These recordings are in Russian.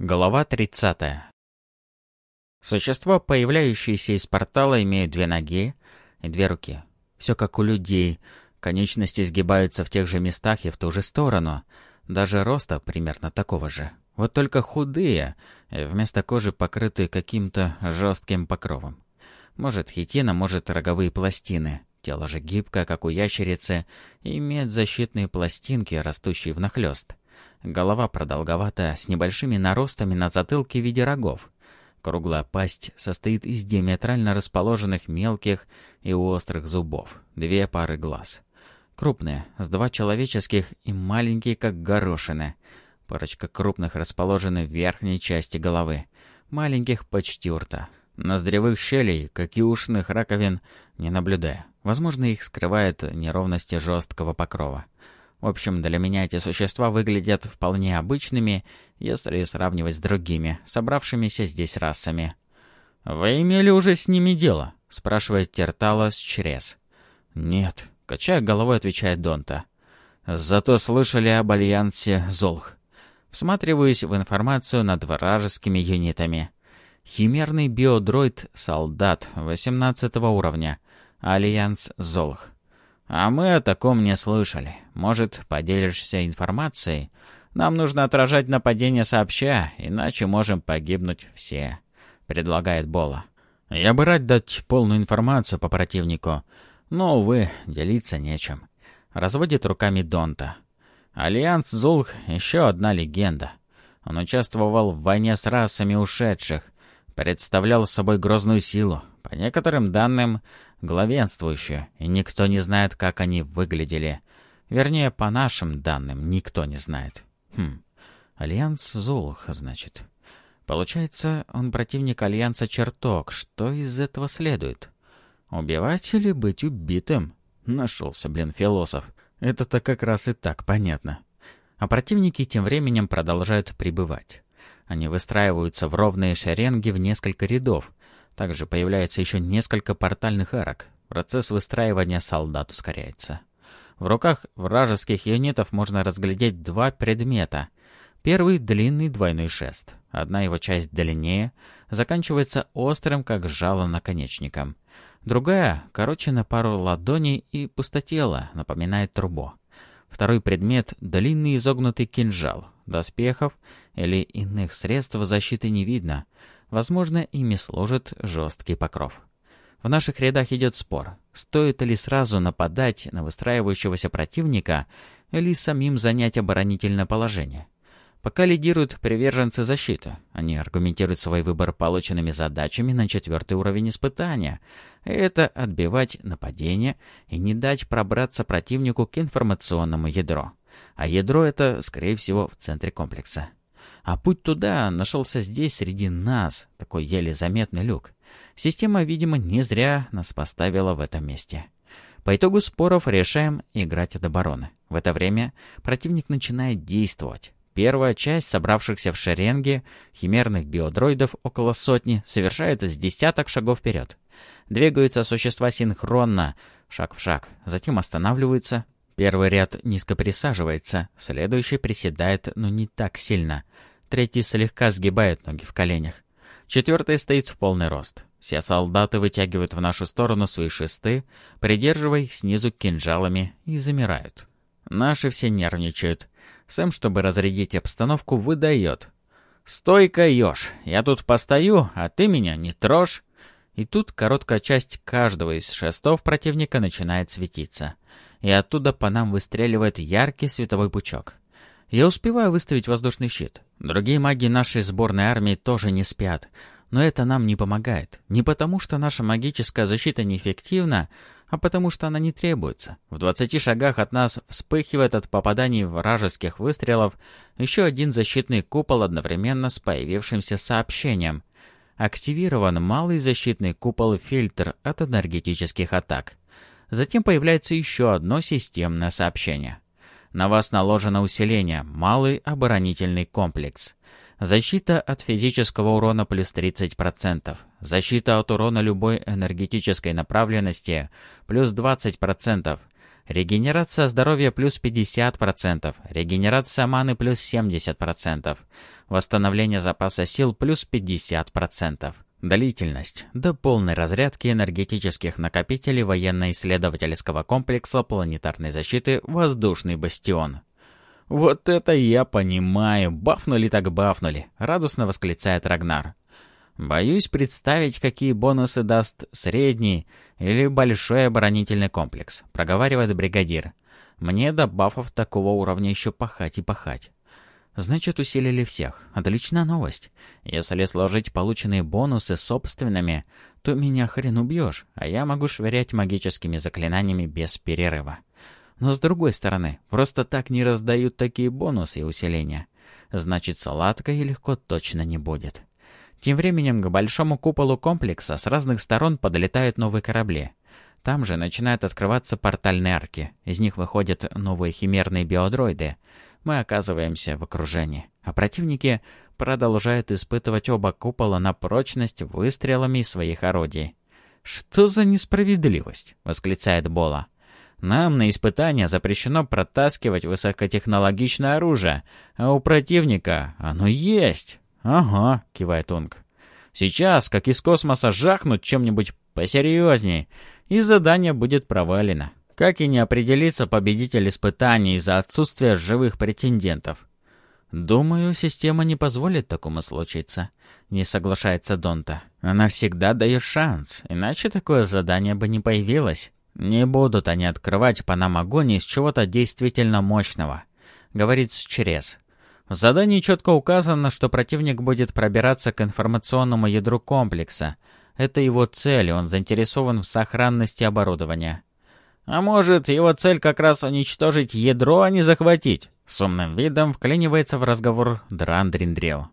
Глава 30. Существа, появляющиеся из портала, имеют две ноги и две руки. Все как у людей. Конечности сгибаются в тех же местах и в ту же сторону. Даже роста примерно такого же. Вот только худые, вместо кожи покрыты каким-то жестким покровом. Может хитина, может роговые пластины. Тело же гибкое, как у ящерицы, и имеет защитные пластинки, растущие внахлёст. Голова продолговатая, с небольшими наростами на затылке в виде рогов. Круглая пасть состоит из диаметрально расположенных мелких и острых зубов. Две пары глаз. Крупные, с два человеческих и маленькие, как горошины. Парочка крупных расположены в верхней части головы. Маленьких почти у рта. Ноздревых щелей, как и ушных раковин, не наблюдая. Возможно, их скрывает неровности жесткого покрова. В общем, для меня эти существа выглядят вполне обычными, если сравнивать с другими, собравшимися здесь расами. «Вы имели уже с ними дело?» — спрашивает Тертала с чрез. «Нет», — качая головой, отвечает Донта. «Зато слышали об альянсе Золх. Всматриваюсь в информацию над вражескими юнитами. Химерный биодроид-солдат 18 уровня. Альянс Золх. А мы о таком не слышали. Может, поделишься информацией? Нам нужно отражать нападение сообща, иначе можем погибнуть все», — предлагает Бола. «Я бы рад дать полную информацию по противнику, но, увы, делиться нечем». Разводит руками Донта. Альянс Зулх — еще одна легенда. Он участвовал в войне с расами ушедших, представлял собой грозную силу, по некоторым данным, главенствующую, и никто не знает, как они выглядели. Вернее, по нашим данным, никто не знает. Хм, Альянс Зулх, значит. Получается, он противник Альянса Чертог. Что из этого следует? Убивать или быть убитым? Нашелся, блин, философ. Это-то как раз и так понятно. А противники тем временем продолжают прибывать. Они выстраиваются в ровные шеренги в несколько рядов, также появляется еще несколько портальных арок. Процесс выстраивания солдат ускоряется. В руках вражеских юнитов можно разглядеть два предмета. Первый — длинный двойной шест. Одна его часть длиннее, заканчивается острым, как жало наконечником. Другая, короче на пару ладоней и пустотела, напоминает трубу. Второй предмет — длинный изогнутый кинжал. Доспехов или иных средств защиты не видно — Возможно, ими служит жесткий покров. В наших рядах идет спор, стоит ли сразу нападать на выстраивающегося противника или самим занять оборонительное положение. Пока лидируют приверженцы защиты. Они аргументируют свой выбор полученными задачами на четвертый уровень испытания. Это отбивать нападение и не дать пробраться противнику к информационному ядру. А ядро это, скорее всего, в центре комплекса. А путь туда нашелся здесь, среди нас, такой еле заметный люк. Система, видимо, не зря нас поставила в этом месте. По итогу споров решаем играть от обороны. В это время противник начинает действовать. Первая часть собравшихся в шеренге химерных биодроидов около сотни совершает с десяток шагов вперед. Двигаются существа синхронно, шаг в шаг, затем останавливаются. Первый ряд низко присаживается, следующий приседает, но не так сильно — Третий слегка сгибает ноги в коленях. Четвертый стоит в полный рост. Все солдаты вытягивают в нашу сторону свои шесты, придерживая их снизу кинжалами, и замирают. Наши все нервничают. Сэм, чтобы разрядить обстановку, выдает. «Стой-ка, еж! Я тут постою, а ты меня не трожь!» И тут короткая часть каждого из шестов противника начинает светиться. И оттуда по нам выстреливает яркий световой пучок. Я успеваю выставить воздушный щит. Другие маги нашей сборной армии тоже не спят. Но это нам не помогает. Не потому, что наша магическая защита неэффективна, а потому что она не требуется. В 20 шагах от нас вспыхивает от попаданий вражеских выстрелов еще один защитный купол одновременно с появившимся сообщением. Активирован малый защитный купол-фильтр от энергетических атак. Затем появляется еще одно системное сообщение. На вас наложено усиление, малый оборонительный комплекс. Защита от физического урона плюс 30%. Защита от урона любой энергетической направленности плюс 20%. Регенерация здоровья плюс 50%, регенерация маны плюс 70%, восстановление запаса сил плюс 50%. Длительность до полной разрядки энергетических накопителей военно-исследовательского комплекса планетарной защиты «Воздушный бастион». «Вот это я понимаю! Бафнули так бафнули!» — радостно восклицает Рагнар. Боюсь представить, какие бонусы даст средний или большой оборонительный комплекс, проговаривает бригадир. Мне до бафов такого уровня еще пахать и пахать. Значит, усилили всех. Отличная новость. Если сложить полученные бонусы собственными, то меня хрен убьешь, а я могу швырять магическими заклинаниями без перерыва. Но с другой стороны, просто так не раздают такие бонусы и усиления. Значит, сладко и легко точно не будет. Тем временем к большому куполу комплекса с разных сторон подлетают новые корабли. Там же начинают открываться портальные арки. Из них выходят новые химерные биодроиды. Мы оказываемся в окружении. А противники продолжают испытывать оба купола на прочность выстрелами своих орудий. «Что за несправедливость?» — восклицает Бола. «Нам на испытания запрещено протаскивать высокотехнологичное оружие, а у противника оно есть!» «Ага», — кивает Унг. «Сейчас, как из космоса, жахнут чем-нибудь посерьезней, и задание будет провалено. Как и не определиться победитель испытаний из-за отсутствия живых претендентов. «Думаю, система не позволит такому случиться», — не соглашается Донта. «Она всегда дает шанс, иначе такое задание бы не появилось. Не будут они открывать по нам огонь из чего-то действительно мощного», — говорит Счерез. В задании четко указано, что противник будет пробираться к информационному ядру комплекса. Это его цель, он заинтересован в сохранности оборудования. А может, его цель как раз уничтожить ядро, а не захватить? С умным видом вклинивается в разговор Драндриндрел.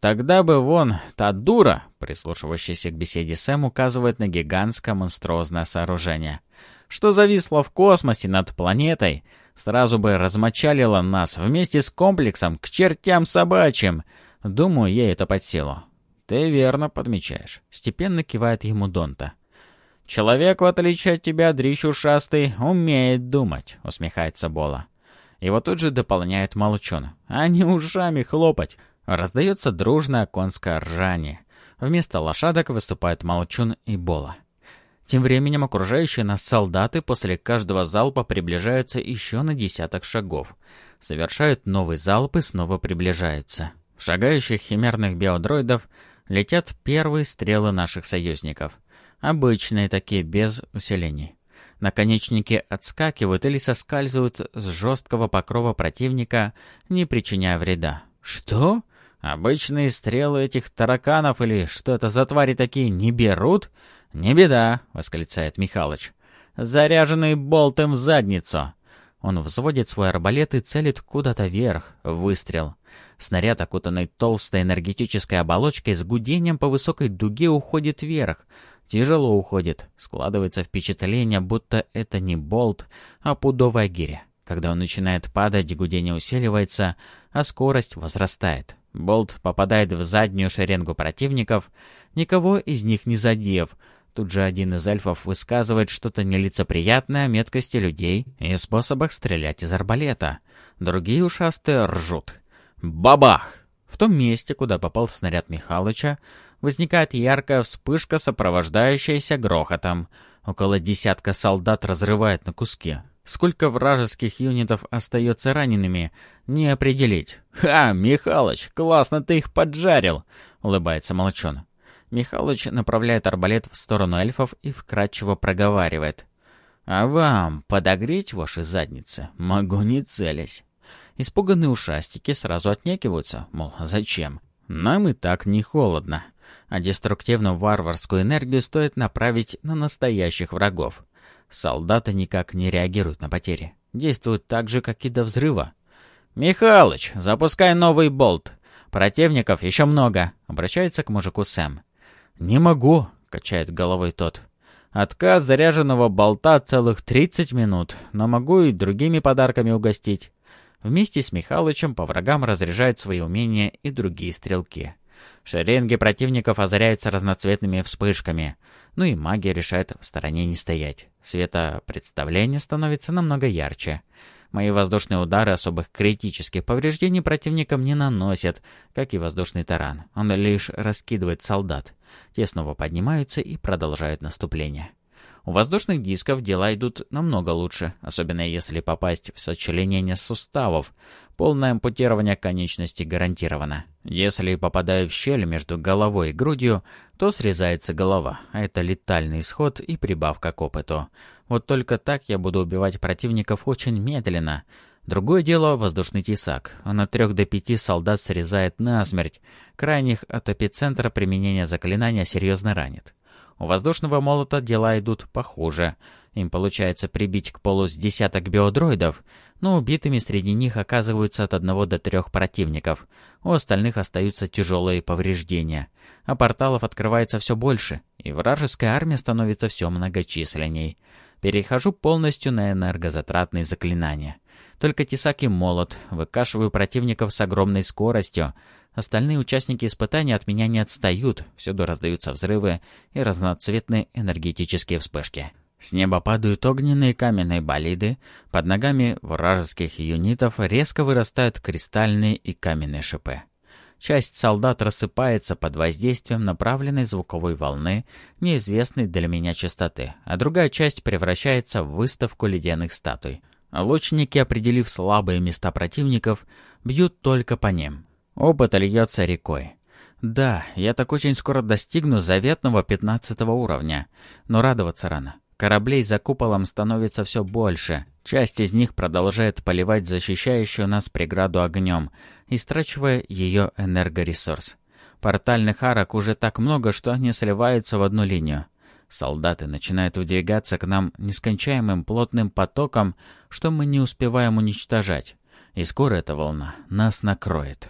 Тогда бы вон, та дура, прислушивающаяся к беседе Сэм, указывает на гигантское монструозное сооружение, что зависло в космосе над планетой, Сразу бы размочалила нас вместе с комплексом к чертям собачьим. Думаю, ей это под силу. Ты верно подмечаешь. Степенно кивает ему Донта. «Человек, в отличие от тебя, дрищ ушастый, умеет думать», — усмехается Бола. Его тут же дополняет молчун. «А не ушами хлопать!» Раздается дружное конское ржание. Вместо лошадок выступают молчун и Бола. Тем временем окружающие нас солдаты после каждого залпа приближаются еще на десяток шагов. Совершают новый залп и снова приближаются. В шагающих химерных биодроидов летят первые стрелы наших союзников. Обычные такие, без усилений. Наконечники отскакивают или соскальзывают с жесткого покрова противника, не причиняя вреда. Что? Обычные стрелы этих тараканов или что это за твари такие не берут? «Не беда», — восклицает Михалыч. «Заряженный болтом в задницу». Он взводит свой арбалет и целит куда-то вверх. Выстрел. Снаряд, окутанный толстой энергетической оболочкой, с гудением по высокой дуге уходит вверх. Тяжело уходит. Складывается впечатление, будто это не болт, а пудовая гиря. Когда он начинает падать, гудение усиливается, а скорость возрастает. Болт попадает в заднюю шеренгу противников, никого из них не задев, Тут же один из эльфов высказывает что-то нелицеприятное о меткости людей и способах стрелять из арбалета. Другие ушастые ржут. Бабах! В том месте, куда попал снаряд Михалыча, возникает яркая вспышка, сопровождающаяся грохотом. Около десятка солдат разрывает на куски. Сколько вражеских юнитов остается ранеными, не определить. «Ха, Михалыч, классно ты их поджарил!» — улыбается Молчон. Михалыч направляет арбалет в сторону эльфов и вкратчиво проговаривает. «А вам подогреть ваши задницы? Могу не целясь». Испуганные ушастики сразу отнекиваются, мол, зачем? Нам и так не холодно. А деструктивную варварскую энергию стоит направить на настоящих врагов. Солдаты никак не реагируют на потери. Действуют так же, как и до взрыва. «Михалыч, запускай новый болт. Противников еще много», — обращается к мужику Сэм. «Не могу», — качает головой тот. «Отказ заряженного болта целых 30 минут, но могу и другими подарками угостить». Вместе с Михалычем по врагам разряжают свои умения и другие стрелки. Шеренги противников озаряются разноцветными вспышками. Ну и магия решает в стороне не стоять. Светопредставление становится намного ярче. Мои воздушные удары особых критических повреждений противникам не наносят, как и воздушный таран. Он лишь раскидывает солдат. Те снова поднимаются и продолжают наступление. У воздушных дисков дела идут намного лучше, особенно если попасть в сочленение суставов. Полное ампутирование конечности гарантировано. Если попадаю в щель между головой и грудью, то срезается голова, а это летальный исход и прибавка к опыту. Вот только так я буду убивать противников очень медленно. Другое дело — воздушный тесак. Он от трех до пяти солдат срезает насмерть. Крайних от эпицентра применения заклинания серьезно ранит. У воздушного молота дела идут похуже. Им получается прибить к полу с десяток биодроидов, но убитыми среди них оказываются от одного до трех противников. У остальных остаются тяжелые повреждения. А порталов открывается все больше, и вражеская армия становится все многочисленней. Перехожу полностью на энергозатратные заклинания. Только тесак и молот выкашиваю противников с огромной скоростью, Остальные участники испытаний от меня не отстают, всюду раздаются взрывы и разноцветные энергетические вспышки. С неба падают огненные каменные болиды, под ногами вражеских юнитов резко вырастают кристальные и каменные шипы. Часть солдат рассыпается под воздействием направленной звуковой волны, неизвестной для меня частоты, а другая часть превращается в выставку ледяных статуй. Лучники, определив слабые места противников, бьют только по ним, Опыт льется рекой. Да, я так очень скоро достигну заветного пятнадцатого уровня. Но радоваться рано. Кораблей за куполом становится все больше. Часть из них продолжает поливать защищающую нас преграду огнем, истрачивая ее энергоресурс. Портальных арок уже так много, что они сливаются в одну линию. Солдаты начинают выдвигаться к нам нескончаемым плотным потоком, что мы не успеваем уничтожать. И скоро эта волна нас накроет.